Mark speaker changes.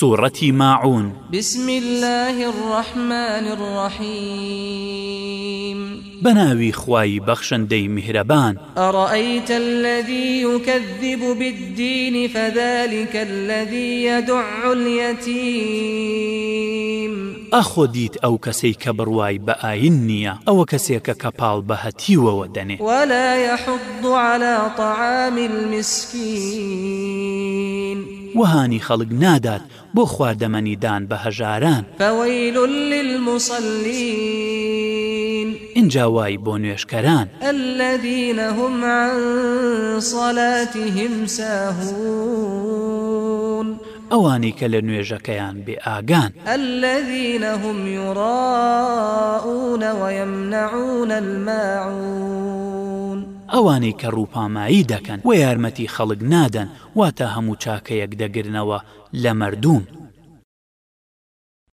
Speaker 1: سورة ماعون
Speaker 2: بسم الله الرحمن الرحيم
Speaker 1: بناوي خواي بخشن دي مهربان
Speaker 2: أرأيت الذي يكذب بالدين فذلك الذي يدع اليتيم
Speaker 1: ئەخۆ دیت ئەو کەسەی کە بڕوای بە ئاین نییە ئەوە کەسێکە کە پاڵ بە هەتیوەوە دەنێ
Speaker 2: وەلا يحض على طعام المسكين
Speaker 1: وهانی خەڵک نادات بۆ خواردەمەنیدان بە هەژاران
Speaker 2: فەوەیل للمسلین
Speaker 1: اینجا وای بۆ نوێشکەران
Speaker 2: الذيینە هم صلاتهم ساهون
Speaker 1: ئەوانی کە لە نوێژەکەیان بێ ئاگان
Speaker 3: الذيینە هم يڕاونەوەمنەعون الماعون
Speaker 1: ئەوانەی کە ڕووپامایی دەکەن و یارمەتی خەڵک نادەن واتە هەموو چاکەیەک دەگرنەوە لە مردوون